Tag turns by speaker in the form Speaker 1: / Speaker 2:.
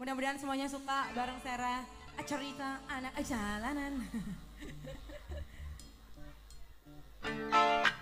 Speaker 1: Mudah-mudahan semuanya suka bareng Sarah cerita anak jalanan.